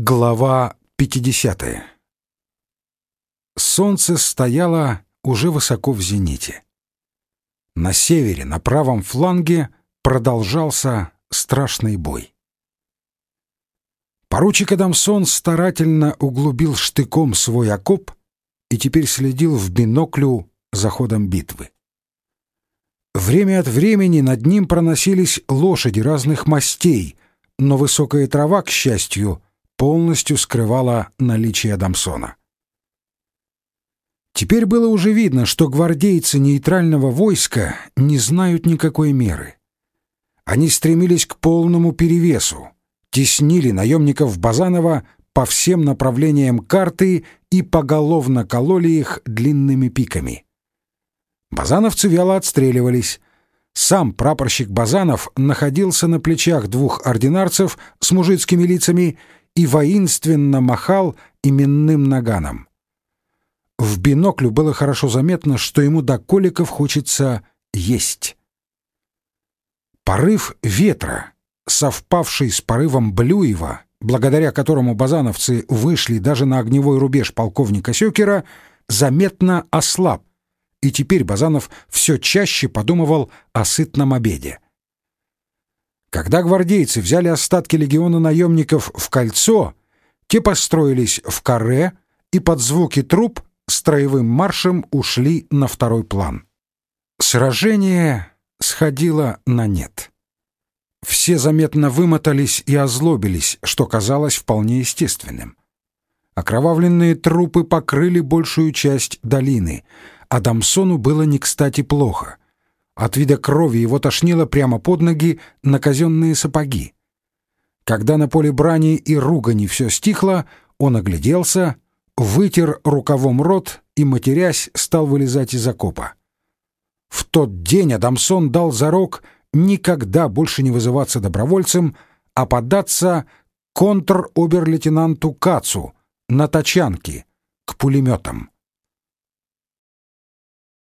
Глава 50 Солнце стояло уже высоко в зените. На севере, на правом фланге, продолжался страшный бой. Поручик Адамсон старательно углубил штыком свой окоп и теперь следил в биноклю за ходом битвы. Время от времени над ним проносились лошади разных мастей, но высокая трава, к счастью, полностью скрывала наличие Адамсона. Теперь было уже видно, что гвардейцы нейтрального войска не знают никакой меры. Они стремились к полному перевесу, теснили наемников Базанова по всем направлениям карты и поголовно кололи их длинными пиками. Базановцы вяло отстреливались. Сам прапорщик Базанов находился на плечах двух ординарцев с мужицкими лицами и воинственно махал именным наганом. В биноклю было хорошо заметно, что ему до коликов хочется есть. Порыв ветра, совпавший с порывом Блюева, благодаря которому базановцы вышли даже на огневой рубеж полковника Сёкера, заметно ослаб, и теперь Базанов все чаще подумывал о сытном обеде. Когда гвардейцы взяли остатки легиона наемников в кольцо, те построились в каре и под звуки труп строевым маршем ушли на второй план. Сражение сходило на нет. Все заметно вымотались и озлобились, что казалось вполне естественным. Окровавленные трупы покрыли большую часть долины, а Дамсону было не кстати плохо — от вида крови его тошнило прямо под ноги на казенные сапоги. Когда на поле брани и ругани все стихло, он огляделся, вытер рукавом рот и, матерясь, стал вылезать из окопа. В тот день Адамсон дал зарок никогда больше не вызываться добровольцем, а податься контр-обер-лейтенанту Кацу на тачанке к пулеметам.